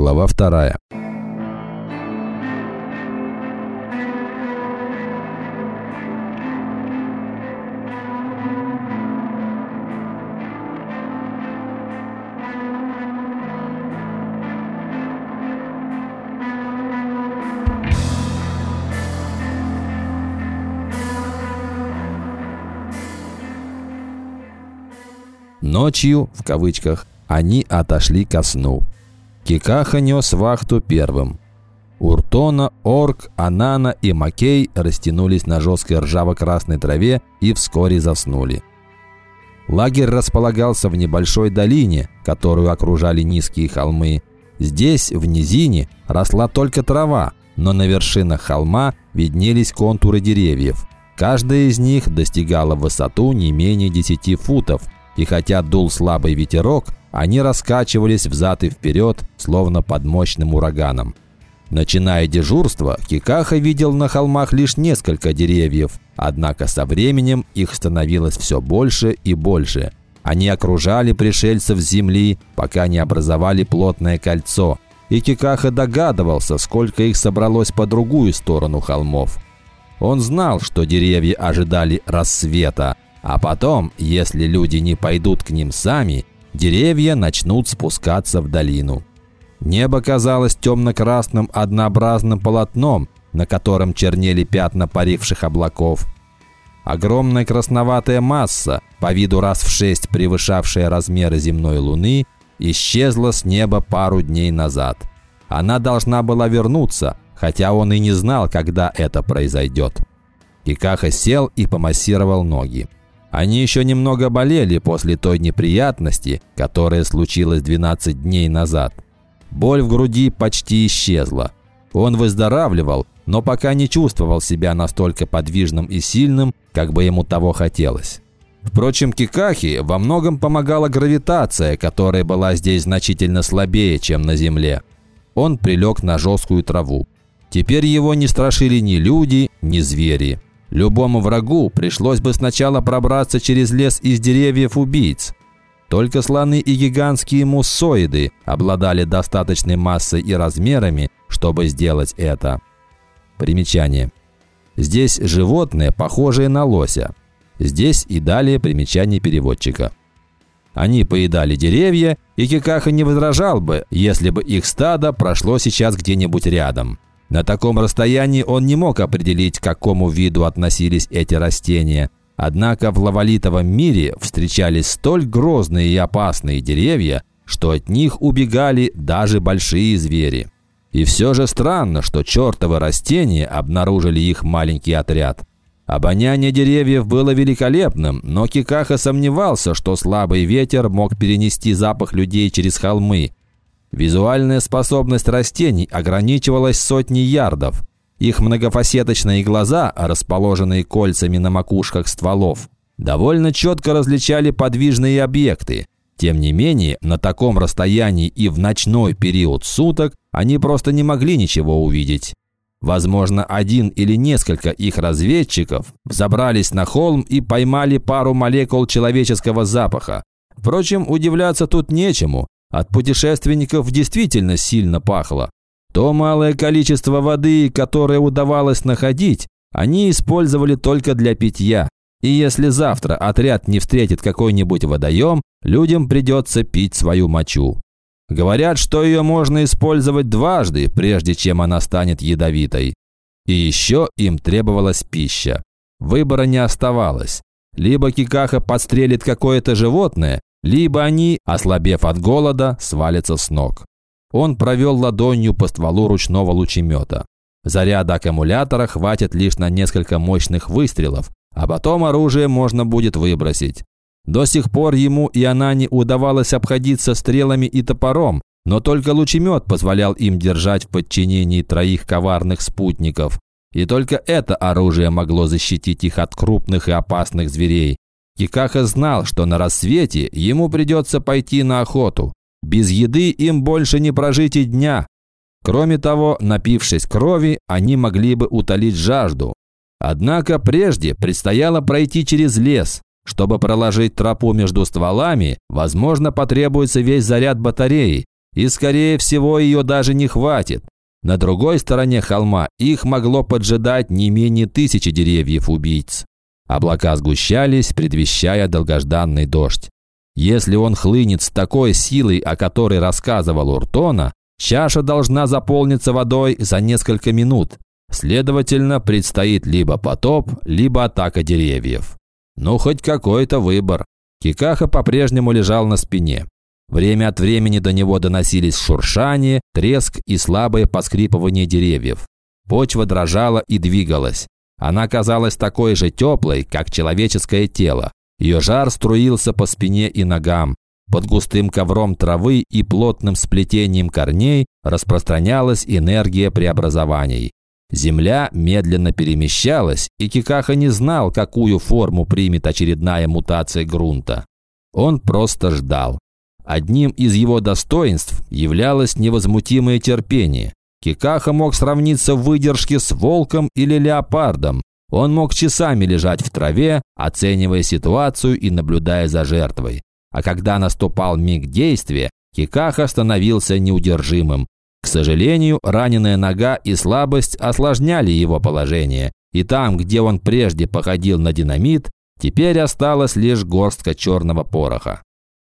Глава вторая. Ночью, в кавычках, они отошли ко сну. Кикаха нес вахту первым. Уртона, Орк, Анана и Макей растянулись на жесткой ржаво-красной траве и вскоре заснули. Лагерь располагался в небольшой долине, которую окружали низкие холмы. Здесь, в низине, росла только трава, но на вершинах холма виднелись контуры деревьев. Каждая из них достигала высоту не менее 10 футов – и хотя дул слабый ветерок, они раскачивались взад и вперед, словно под мощным ураганом. Начиная дежурство, Кикаха видел на холмах лишь несколько деревьев, однако со временем их становилось все больше и больше. Они окружали пришельцев с земли, пока не образовали плотное кольцо, и Кикаха догадывался, сколько их собралось по другую сторону холмов. Он знал, что деревья ожидали рассвета, а потом, если люди не пойдут к ним сами, деревья начнут спускаться в долину. Небо казалось темно-красным однообразным полотном, на котором чернели пятна паривших облаков. Огромная красноватая масса, по виду раз в шесть превышавшая размеры земной луны, исчезла с неба пару дней назад. Она должна была вернуться, хотя он и не знал, когда это произойдет. Кикаха сел и помассировал ноги. Они еще немного болели после той неприятности, которая случилась 12 дней назад. Боль в груди почти исчезла. Он выздоравливал, но пока не чувствовал себя настолько подвижным и сильным, как бы ему того хотелось. Впрочем, Кикахи во многом помогала гравитация, которая была здесь значительно слабее, чем на Земле. Он прилег на жесткую траву. Теперь его не страшили ни люди, ни звери. Любому врагу пришлось бы сначала пробраться через лес из деревьев убийц. Только слоны и гигантские муссоиды обладали достаточной массой и размерами, чтобы сделать это. Примечание. Здесь животные, похожие на лося. Здесь и далее примечание переводчика. Они поедали деревья, и Кикаха не возражал бы, если бы их стадо прошло сейчас где-нибудь рядом. На таком расстоянии он не мог определить, к какому виду относились эти растения. Однако в лавалитовом мире встречались столь грозные и опасные деревья, что от них убегали даже большие звери. И все же странно, что чертовы растения обнаружили их маленький отряд. Обоняние деревьев было великолепным, но Кикаха сомневался, что слабый ветер мог перенести запах людей через холмы, Визуальная способность растений ограничивалась сотней ярдов. Их многофасеточные глаза, расположенные кольцами на макушках стволов, довольно четко различали подвижные объекты. Тем не менее, на таком расстоянии и в ночной период суток они просто не могли ничего увидеть. Возможно, один или несколько их разведчиков взобрались на холм и поймали пару молекул человеческого запаха. Впрочем, удивляться тут нечему. От путешественников действительно сильно пахло. То малое количество воды, которое удавалось находить, они использовали только для питья. И если завтра отряд не встретит какой-нибудь водоем, людям придется пить свою мочу. Говорят, что ее можно использовать дважды, прежде чем она станет ядовитой. И еще им требовалась пища. Выбора не оставалось. Либо Кикаха подстрелит какое-то животное, либо они, ослабев от голода, свалятся с ног. Он провел ладонью по стволу ручного лучемета. Заряда аккумулятора хватит лишь на несколько мощных выстрелов, а потом оружие можно будет выбросить. До сих пор ему и она не удавалось обходиться стрелами и топором, но только лучемет позволял им держать в подчинении троих коварных спутников. И только это оружие могло защитить их от крупных и опасных зверей, Кикаха знал, что на рассвете ему придется пойти на охоту. Без еды им больше не прожить и дня. Кроме того, напившись крови, они могли бы утолить жажду. Однако прежде предстояло пройти через лес. Чтобы проложить тропу между стволами, возможно, потребуется весь заряд батареи, и, скорее всего, ее даже не хватит. На другой стороне холма их могло поджидать не менее тысячи деревьев-убийц. Облака сгущались, предвещая долгожданный дождь. Если он хлынет с такой силой, о которой рассказывал Уртона, чаша должна заполниться водой за несколько минут. Следовательно, предстоит либо потоп, либо атака деревьев. Ну, хоть какой-то выбор. Кикаха по-прежнему лежал на спине. Время от времени до него доносились шуршание, треск и слабое поскрипывание деревьев. Почва дрожала и двигалась. Она казалась такой же теплой, как человеческое тело. Ее жар струился по спине и ногам. Под густым ковром травы и плотным сплетением корней распространялась энергия преобразований. Земля медленно перемещалась, и Кикаха не знал, какую форму примет очередная мутация грунта. Он просто ждал. Одним из его достоинств являлось невозмутимое терпение. Кикаха мог сравниться в выдержке с волком или леопардом. Он мог часами лежать в траве, оценивая ситуацию и наблюдая за жертвой. А когда наступал миг действия, Кикаха становился неудержимым. К сожалению, раненая нога и слабость осложняли его положение, и там, где он прежде походил на динамит, теперь осталась лишь горстка черного пороха.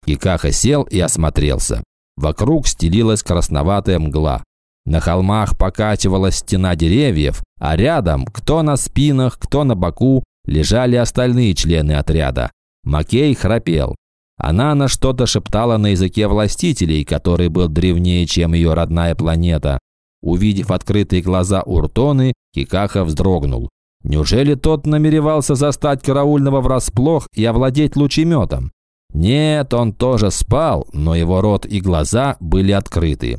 Кикаха сел и осмотрелся. Вокруг стелилась красноватая мгла. На холмах покачивалась стена деревьев, а рядом, кто на спинах, кто на боку, лежали остальные члены отряда. Макей храпел. Она на что-то шептала на языке властителей, который был древнее, чем ее родная планета. Увидев открытые глаза Уртоны, Кикаха вздрогнул. Неужели тот намеревался застать караульного врасплох и овладеть лучеметом? Нет, он тоже спал, но его рот и глаза были открыты.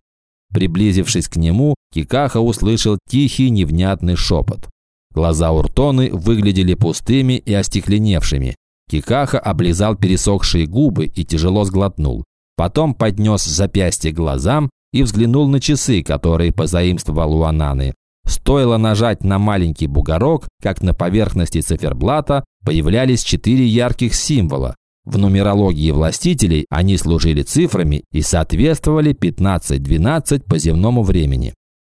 Приблизившись к нему, Кикаха услышал тихий невнятный шепот. Глаза Уртоны выглядели пустыми и остекленевшими. Кикаха облизал пересохшие губы и тяжело сглотнул. Потом поднес запястье глазам и взглянул на часы, которые позаимствовал у Ананы. Стоило нажать на маленький бугорок, как на поверхности циферблата появлялись четыре ярких символа. В нумерологии властителей они служили цифрами и соответствовали 15-12 по земному времени.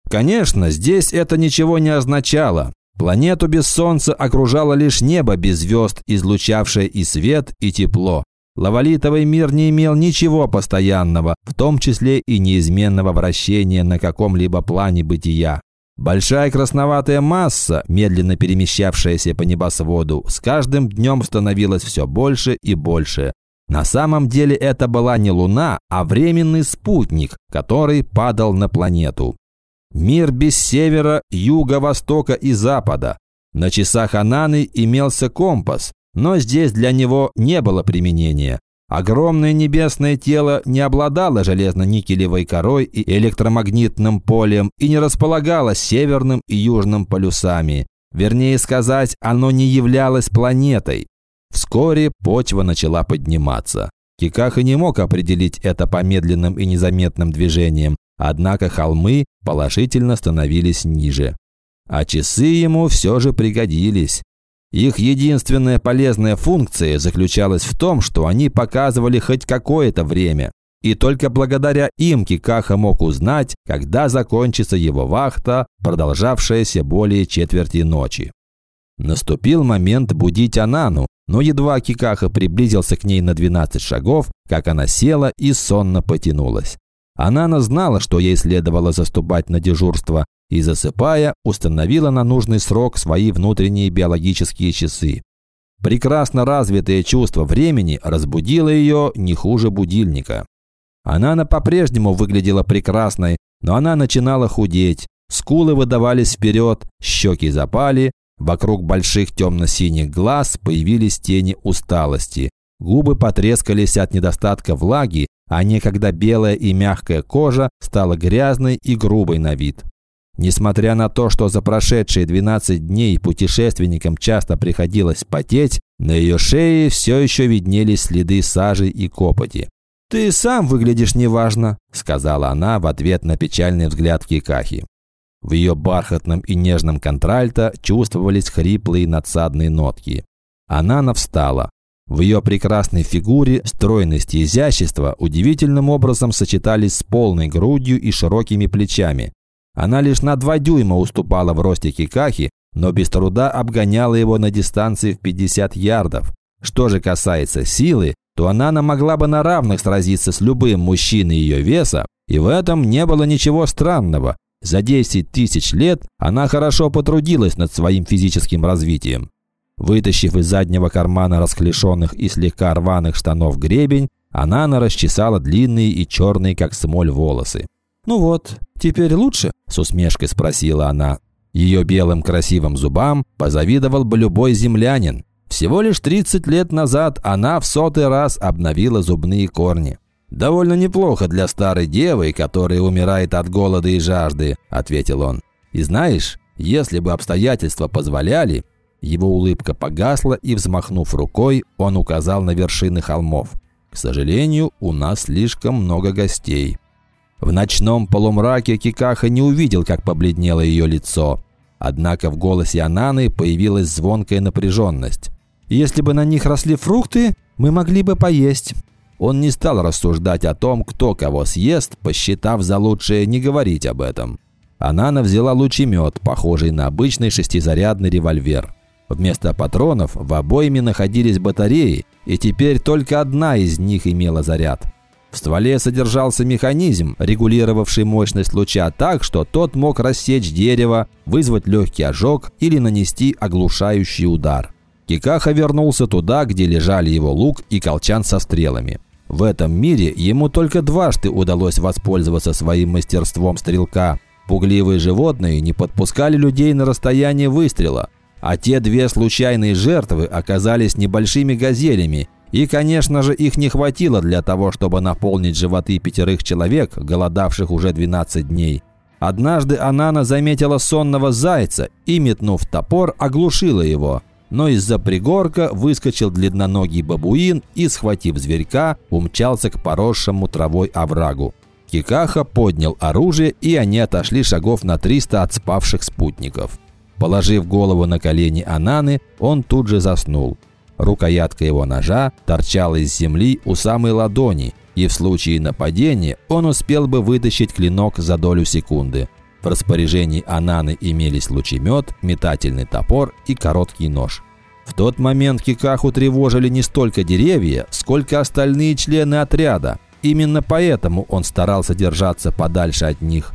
Конечно, здесь это ничего не означало. Планету без Солнца окружало лишь небо без звезд, излучавшее и свет, и тепло. Лавалитовый мир не имел ничего постоянного, в том числе и неизменного вращения на каком-либо плане бытия. Большая красноватая масса, медленно перемещавшаяся по небосводу, с каждым днем становилась все больше и больше. На самом деле это была не Луна, а временный спутник, который падал на планету. Мир без севера, юга, востока и запада. На часах Ананы имелся компас, но здесь для него не было применения. Огромное небесное тело не обладало железно-никелевой корой и электромагнитным полем и не располагало северным и южным полюсами. Вернее сказать, оно не являлось планетой. Вскоре почва начала подниматься. Кикаха не мог определить это по медленным и незаметным движениям, однако холмы положительно становились ниже. А часы ему все же пригодились. Их единственная полезная функция заключалась в том, что они показывали хоть какое-то время. И только благодаря им Кикаха мог узнать, когда закончится его вахта, продолжавшаяся более четверти ночи. Наступил момент будить Анану, но едва Кикаха приблизился к ней на 12 шагов, как она села и сонно потянулась. Анана знала, что ей следовало заступать на дежурство, и, засыпая, установила на нужный срок свои внутренние биологические часы. Прекрасно развитое чувство времени разбудило ее не хуже будильника. Анана по-прежнему выглядела прекрасной, но она начинала худеть. Скулы выдавались вперед, щеки запали, вокруг больших темно-синих глаз появились тени усталости. Губы потрескались от недостатка влаги, а некогда белая и мягкая кожа стала грязной и грубой на вид. Несмотря на то, что за прошедшие 12 дней путешественникам часто приходилось потеть, на ее шее все еще виднелись следы сажи и копоти. «Ты сам выглядишь неважно», – сказала она в ответ на печальный взгляд Кикахи. В ее бархатном и нежном контральто чувствовались хриплые надсадные нотки. Она навстала. В ее прекрасной фигуре стройность и изящество удивительным образом сочетались с полной грудью и широкими плечами. Она лишь на два дюйма уступала в росте Кикахи, но без труда обгоняла его на дистанции в 50 ярдов. Что же касается силы, то она могла бы на равных сразиться с любым мужчиной ее веса, и в этом не было ничего странного. За 10 тысяч лет она хорошо потрудилась над своим физическим развитием. Вытащив из заднего кармана расклешенных и слегка рваных штанов гребень, она расчесала длинные и черные, как смоль, волосы. «Ну вот, теперь лучше?» – с усмешкой спросила она. Ее белым красивым зубам позавидовал бы любой землянин. Всего лишь 30 лет назад она в сотый раз обновила зубные корни. «Довольно неплохо для старой девы, которая умирает от голода и жажды», – ответил он. «И знаешь, если бы обстоятельства позволяли...» Его улыбка погасла, и, взмахнув рукой, он указал на вершины холмов. «К сожалению, у нас слишком много гостей». В ночном полумраке Кикаха не увидел, как побледнело ее лицо. Однако в голосе Ананы появилась звонкая напряженность. «Если бы на них росли фрукты, мы могли бы поесть». Он не стал рассуждать о том, кто кого съест, посчитав за лучшее не говорить об этом. Анана взяла лучемет, похожий на обычный шестизарядный револьвер. Вместо патронов в обойме находились батареи, и теперь только одна из них имела заряд. В стволе содержался механизм, регулировавший мощность луча так, что тот мог рассечь дерево, вызвать легкий ожог или нанести оглушающий удар. Кикаха вернулся туда, где лежали его лук и колчан со стрелами. В этом мире ему только дважды удалось воспользоваться своим мастерством стрелка. Пугливые животные не подпускали людей на расстояние выстрела, а те две случайные жертвы оказались небольшими газелями, и, конечно же, их не хватило для того, чтобы наполнить животы пятерых человек, голодавших уже 12 дней. Однажды Анана заметила сонного зайца и, метнув топор, оглушила его. Но из-за пригорка выскочил длинноногий бабуин и, схватив зверька, умчался к поросшему травой оврагу. Кикаха поднял оружие, и они отошли шагов на 300 от спавших спутников. Положив голову на колени Ананы, он тут же заснул. Рукоятка его ножа торчала из земли у самой ладони, и в случае нападения он успел бы вытащить клинок за долю секунды. В распоряжении Ананы имелись лучемет, метательный топор и короткий нож. В тот момент Кикаху тревожили не столько деревья, сколько остальные члены отряда. Именно поэтому он старался держаться подальше от них.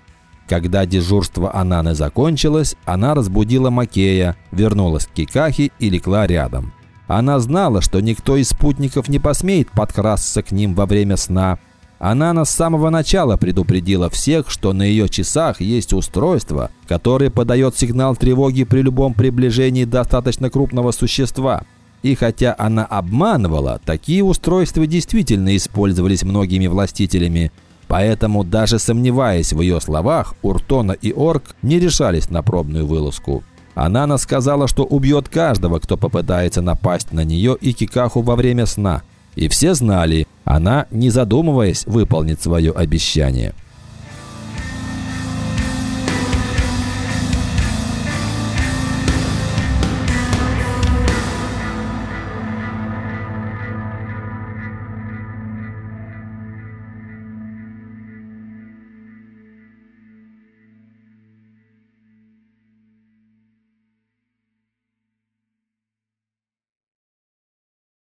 Когда дежурство Ананы закончилось, она разбудила Макея, вернулась к Кикахе и легла рядом. Она знала, что никто из спутников не посмеет подкрасться к ним во время сна. Она с самого начала предупредила всех, что на ее часах есть устройство, которое подает сигнал тревоги при любом приближении достаточно крупного существа. И хотя она обманывала, такие устройства действительно использовались многими властителями. Поэтому, даже сомневаясь в ее словах, Уртона и Орк не решались на пробную вылазку. Анана сказала, что убьет каждого, кто попытается напасть на нее и Кикаху во время сна. И все знали, она, не задумываясь, выполнит свое обещание.